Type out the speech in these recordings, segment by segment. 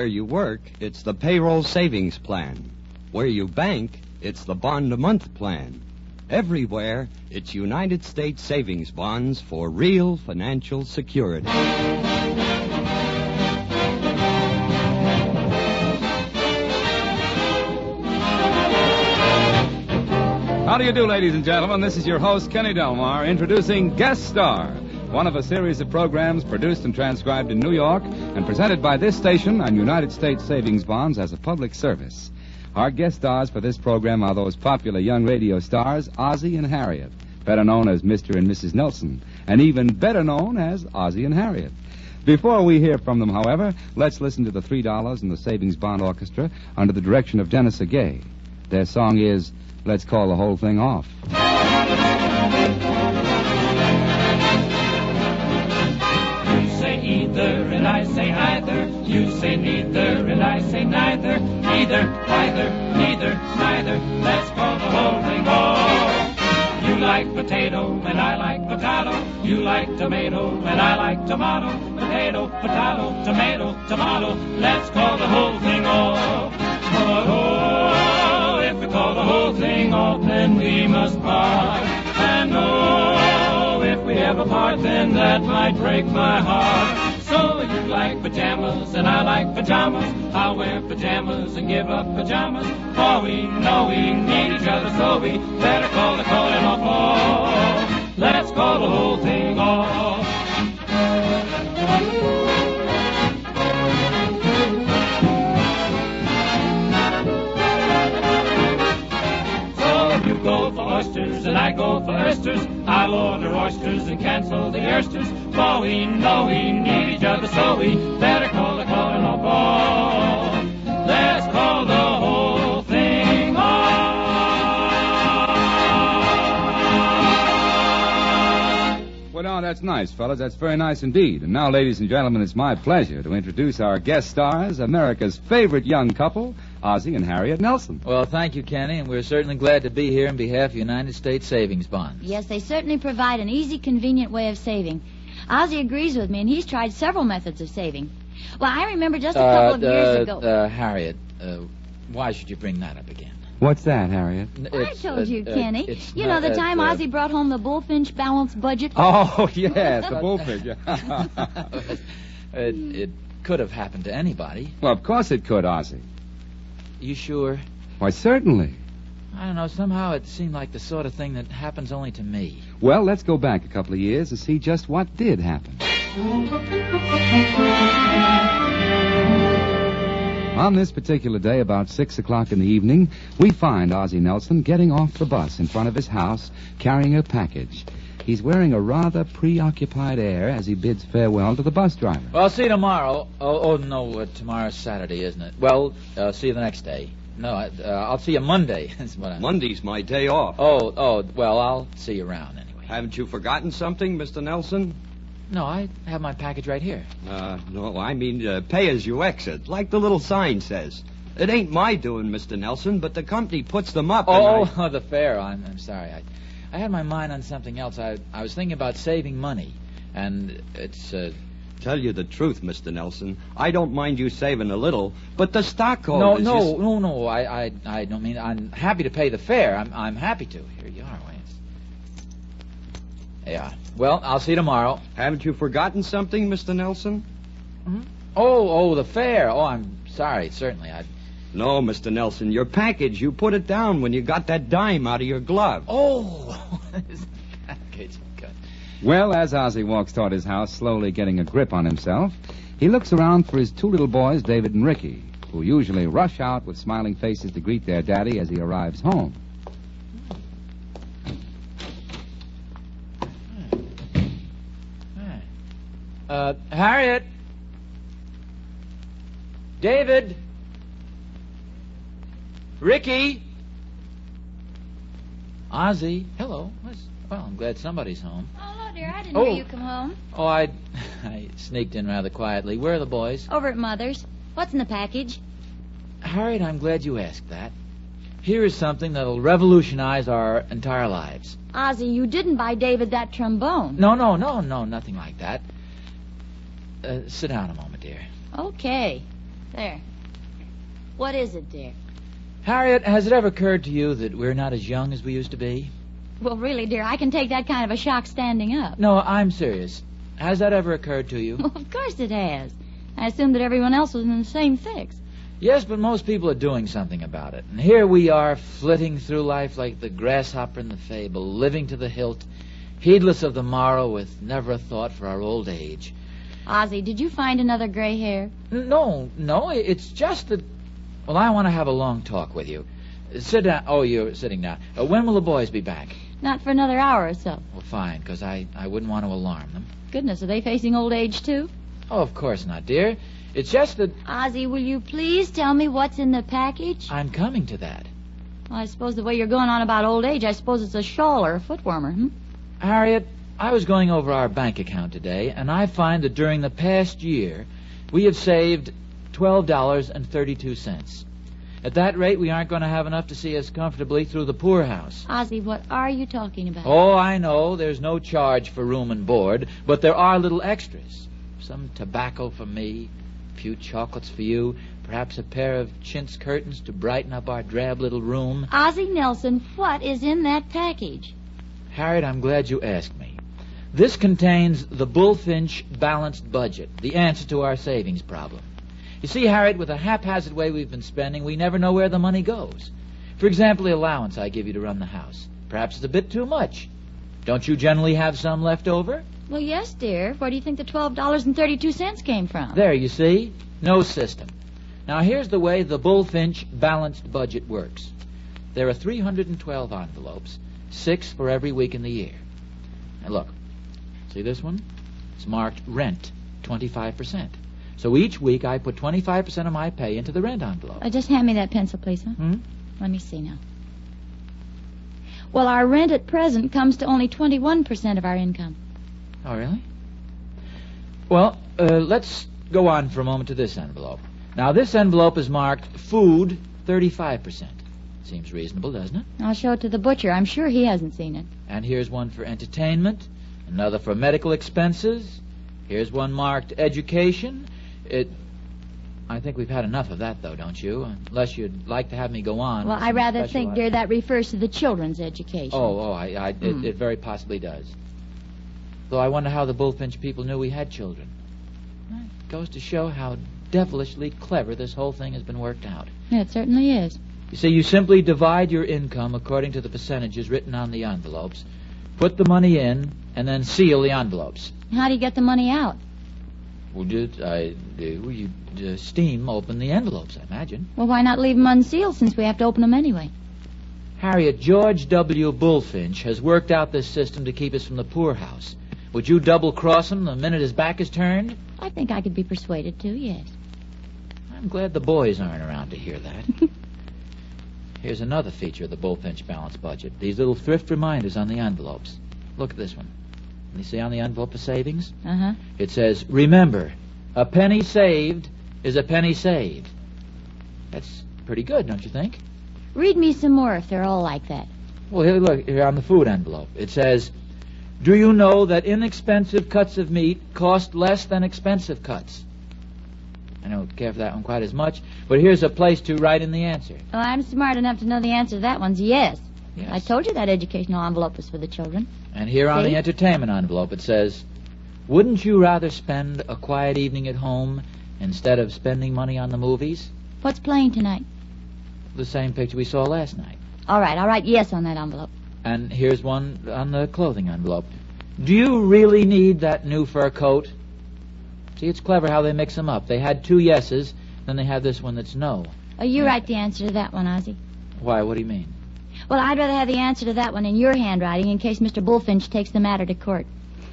Where you work, it's the payroll savings plan. Where you bank, it's the bond a month plan. Everywhere, it's United States savings bonds for real financial security. How do you do, ladies and gentlemen? This is your host, Kenny Delmar, introducing Guest Star, one of a series of programs produced and transcribed in New York and presented by this station on United States savings bonds as a public service. Our guest stars for this program are those popular young radio stars, Ozzie and Harriet, better known as Mr. and Mrs. Nelson, and even better known as Ozzie and Harriet. Before we hear from them, however, let's listen to the $3 and the Savings Bond Orchestra under the direction of Dennis Agay. Their song is Let's Call the Whole Thing Off. You say neither and I say neither. Neither, either, neither, neither. Let's call the whole thing off. You like potato and I like potato. You like tomato and I like tomato. Potato, potato, tomato, tomato. Let's call the whole thing off. But oh, if we call the whole thing off, then we must part. And oh, if we ever part, then that might break my heart. So you like pajamas and I like pajamas. I'll wear pajamas and give up pajamas. For we know we need each other, so we better call the calling off. Oh, let's call the whole thing off. So you go for oysters and I go for oysters, I'll order oysters and cancel the oysters. For we know we need each other, so we better call the calling off. Let's call the whole thing off. Well, now, that's nice, fellas. That's very nice indeed. And now, ladies and gentlemen, it's my pleasure to introduce our guest stars, America's favorite young couple, Ozzie and Harriet Nelson. Well, thank you, Kenny, and we're certainly glad to be here on behalf of United States Savings Bonds. Yes, they certainly provide an easy, convenient way of saving. Ozzie agrees with me, and he's tried several methods of saving. Well, I remember just a couple of uh, years uh, ago. Uh, Harriet, uh, why should you bring that up again? What's that, Harriet? N- I it's, told uh, you, uh, Kenny. it's you not- know, the uh, time uh, Ozzie brought home the bullfinch balanced budget. Oh, yes, the bullfinch. it, it could have happened to anybody. well, of course it could, Ozzie. You sure? Why, certainly. I don't know. Somehow it seemed like the sort of thing that happens only to me. Well, let's go back a couple of years and see just what did happen. On this particular day, about six o'clock in the evening, we find Ozzie Nelson getting off the bus in front of his house, carrying a package. He's wearing a rather preoccupied air as he bids farewell to the bus driver. Well, I'll see you tomorrow. Oh, oh no, uh, tomorrow's Saturday, isn't it? Well, uh, see you the next day. No, I, uh, I'll see you Monday. That's what I. Monday's my day off. Oh, oh, well, I'll see you around anyway. Haven't you forgotten something, Mr. Nelson? No, I have my package right here. Uh, no, I mean uh, pay as you exit, like the little sign says. It ain't my doing, Mr. Nelson, but the company puts them up. Oh, I- the fare. I'm, I'm sorry. I, I had my mind on something else. I, I was thinking about saving money, and it's. Uh, Tell you the truth, Mr. Nelson. I don't mind you saving a little, but the stockholders. no, no, s- no, no. I, I, I don't mean. I'm happy to pay the fare. I'm, I'm happy to. Here you are, Wayne. Yeah. Well, I'll see you tomorrow. Haven't you forgotten something, Mr. Nelson? Mm-hmm. Oh, oh, the fare. Oh, I'm sorry. Certainly, I. No, Mr. Nelson. Your package. You put it down when you got that dime out of your glove. Oh, this package. Good. Well, as Ozzie walks toward his house, slowly getting a grip on himself, he looks around for his two little boys, David and Ricky, who usually rush out with smiling faces to greet their daddy as he arrives home. Uh, Harriet. David. Ricky. Ozzie. Hello. Well, I'm glad somebody's home. Oh, hello, dear. I didn't Oh. hear you come home. Oh, I, I sneaked in rather quietly. Where are the boys? Over at Mother's. What's in the package? Harriet, I'm glad you asked that. Here is something that'll revolutionize our entire lives. Ozzie, you didn't buy David that trombone. No, no, no, no, nothing like that. Uh, sit down a moment, dear. Okay. There. What is it, dear? Harriet, has it ever occurred to you that we're not as young as we used to be? Well, really, dear, I can take that kind of a shock standing up. No, I'm serious. Has that ever occurred to you? Well, of course it has. I assumed that everyone else was in the same fix. yes, but most people are doing something about it. And here we are, flitting through life like the grasshopper in the fable, living to the hilt, heedless of the morrow, with never a thought for our old age. Ozzie, did you find another gray hair? No, no, it's just that. Well, I want to have a long talk with you. Sit down. Oh, you're sitting down. Uh, when will the boys be back? Not for another hour or so. Well, fine, because I, I wouldn't want to alarm them. Goodness, are they facing old age, too? Oh, of course not, dear. It's just that Ozzie, will you please tell me what's in the package? I'm coming to that. Well, I suppose the way you're going on about old age, I suppose it's a shawl or a foot warmer, hmm? Harriet, I was going over our bank account today, and I find that during the past year, we have saved $12.32. At that rate, we aren't going to have enough to see us comfortably through the poorhouse. Ozzie, what are you talking about? Oh, I know there's no charge for room and board, but there are little extras. Some tobacco for me, a few chocolates for you, perhaps a pair of chintz curtains to brighten up our drab little room. Ozzie Nelson, what is in that package? Harriet, I'm glad you asked me. This contains the Bullfinch balanced budget, the answer to our savings problem. You see, Harriet, with the haphazard way we've been spending, we never know where the money goes. For example, the allowance I give you to run the house. Perhaps it's a bit too much. Don't you generally have some left over? Well, yes, dear. Where do you think the $12.32 came from? There, you see? No system. Now, here's the way the Bullfinch balanced budget works. There are 312 envelopes, six for every week in the year. Now, look. See this one? It's marked rent, 25%. So each week I put 25% of my pay into the rent envelope. Uh, just hand me that pencil, please, huh? Hmm? Let me see now. Well, our rent at present comes to only 21% of our income. Oh, really? Well, uh, let's go on for a moment to this envelope. Now, this envelope is marked food, 35%. Seems reasonable, doesn't it? I'll show it to the butcher. I'm sure he hasn't seen it. And here's one for entertainment, another for medical expenses. Here's one marked education. It. I think we've had enough of that, though, don't you? Unless you'd like to have me go on. Well, I rather think, dear, that refers to the children's education. Oh, oh, I, I, Hmm. it, it very possibly does. Though I wonder how the Bullfinch people knew we had children. It goes to show how devilishly clever this whole thing has been worked out. Yeah, it certainly is. You see, you simply divide your income according to the percentages written on the envelopes, put the money in, and then seal the envelopes. How do you get the money out? Well, did I do? You uh, steam open the envelopes, I imagine. Well, why not leave them unsealed since we have to open them anyway? Harriet, George W. Bullfinch has worked out this system to keep us from the poorhouse. Would you double cross him the minute his back is turned? I think I could be persuaded to, yes. I'm glad the boys aren't around to hear that. Here's another feature of the Bullfinch balance budget. These little thrift reminders on the envelopes. Look at this one. You see on the envelope of savings? Uh huh. It says, remember, a penny saved is a penny saved. That's pretty good, don't you think? Read me some more if they're all like that. Well, here, look, here on the food envelope. It says, do you know that inexpensive cuts of meat cost less than expensive cuts? I don't care for that one quite as much, but here's a place to write in the answer. Well, I'm smart enough to know the answer to that one's yes. Yes. I told you that educational envelope was for the children. And here on the entertainment envelope it says, Wouldn't you rather spend a quiet evening at home instead of spending money on the movies? What's playing tonight? The same picture we saw last night. All right, I'll write yes on that envelope. And here's one on the clothing envelope. Do you really need that new fur coat? See, it's clever how they mix them up. They had two yeses, then they have this one that's no. Oh, you Yeah. write the answer to that one, Ozzie. Why, what do you mean? Well, I'd rather have the answer to that one in your handwriting in case Mr. Bullfinch takes the matter to court.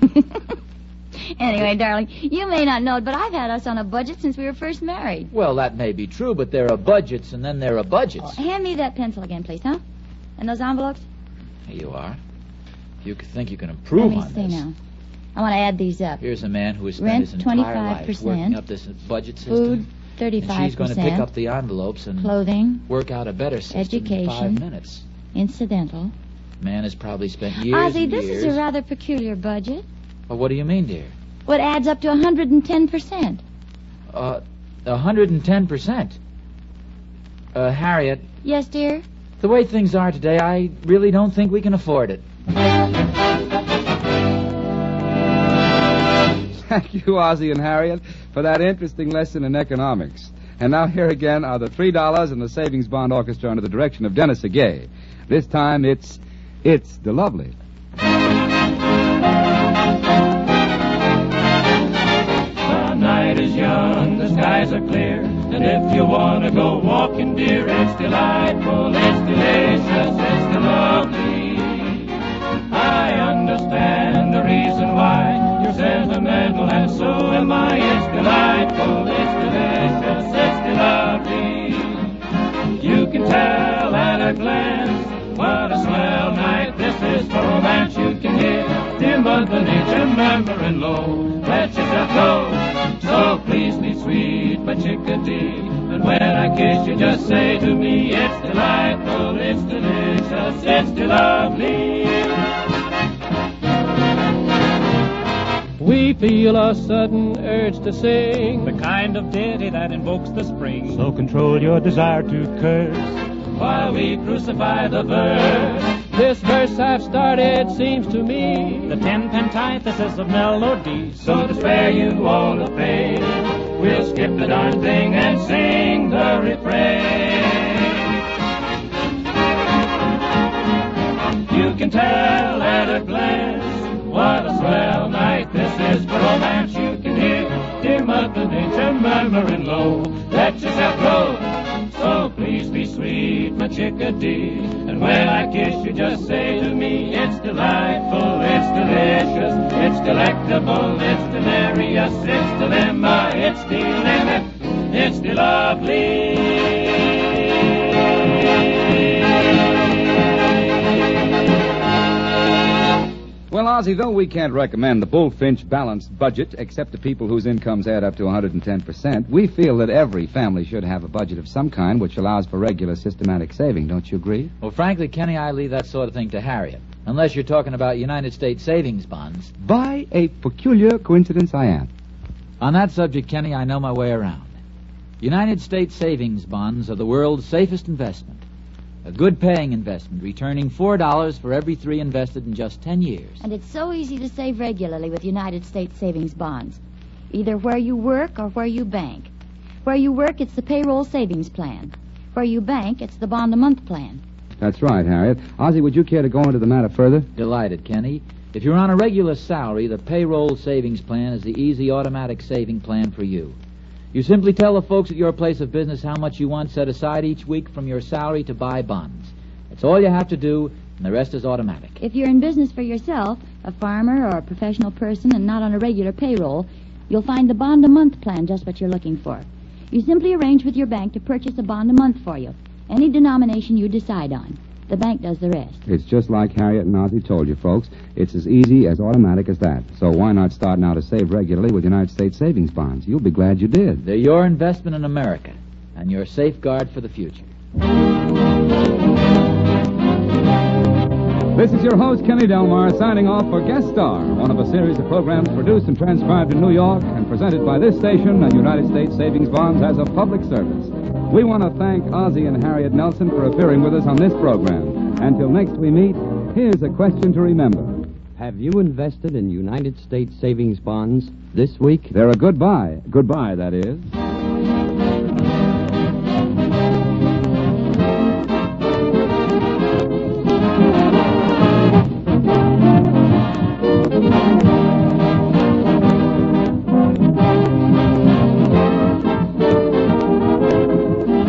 anyway, darling, you may not know it, but I've had us on a budget since we were first married. Well, that may be true, but there are budgets and then there are budgets. Oh, hand me that pencil again, please, huh? And those envelopes? Here you are. If you think you can improve. Let me on see this. now. I want to add these up. Here's a man who has spent Rent, his entire life 25%. working up this budget system. Food, thirty-five and she's going to pick up the envelopes and Clothing, work out a better system in Education. five minutes. Incidental. Man has probably spent years Ozzie, and this years. is a rather peculiar budget. Well, what do you mean, dear? What adds up to 110%. Uh, A hundred and ten percent. Uh, Harriet, Yes, dear? the way things are today, I really don't think we can afford it. Thank you, Ozzie and Harriet, for that interesting lesson in economics. And now here again are the three dollars and the Savings Bond Orchestra under the direction of Dennis Agay. This time it's it's de-lovely. The night is young, the skies are clear, and if you wanna go walking, dear, it's delightful, it's delicious, it's de-lovely. I understand the reason why you're sentimental, and so am I. It's delightful, it's delicious, it's the lovely. You can tell at a glance what a swell night this is for romance. You can hear dear Mother Nature murmuring low. Let yourself go. So please be sweet, my chickadee. And when I kiss you, just say to me, it's delightful, it's delicious, it's lovely. We feel a sudden urge to sing. The kind of ditty that invokes the spring. So control your desire to curse. While we crucify the verse. This verse I've started seems to me The tenth antithesis of melody. So to spare you all the pain, we'll skip the darn thing and sing the refrain. You can tell at a glance what a swell night this is for romance. You can hear dear Mother Nature murmuring low. Let yourself go. Chickadee. And when I kiss you, just say Ozzie, though we can't recommend the Bullfinch balanced budget except to people whose incomes add up to 110%, we feel that every family should have a budget of some kind which allows for regular systematic saving. Don't you agree? Well, frankly, Kenny, I leave that sort of thing to Harriet. Unless you're talking about United States savings bonds. By a peculiar coincidence, I am. On that subject, Kenny, I know my way around. United States savings bonds are the world's safest investment. A good paying investment, returning $4 for every three invested in just 10 years. And it's so easy to save regularly with United States savings bonds, either where you work or where you bank. Where you work, it's the payroll savings plan. Where you bank, it's the bond a month plan. That's right, Harriet. Ozzie, would you care to go into the matter further? Delighted, Kenny. If you're on a regular salary, the payroll savings plan is the easy automatic saving plan for you. You simply tell the folks at your place of business how much you want set aside each week from your salary to buy bonds. That's all you have to do, and the rest is automatic. If you're in business for yourself, a farmer or a professional person, and not on a regular payroll, you'll find the bond a month plan just what you're looking for. You simply arrange with your bank to purchase a bond a month for you, any denomination you decide on. The bank does the rest. It's just like Harriet and Ozzie told you, folks. It's as easy, as automatic as that. So why not start now to save regularly with United States savings bonds? You'll be glad you did. They're your investment in America, and your safeguard for the future. This is your host, Kenny Delmar, signing off for Guest Star, one of a series of programs produced and transcribed in New York and presented by this station and United States Savings Bonds as a public service. We want to thank Ozzie and Harriet Nelson for appearing with us on this program. Until next we meet, here's a question to remember. Have you invested in United States savings bonds this week? They're a good buy. Goodbye, that is.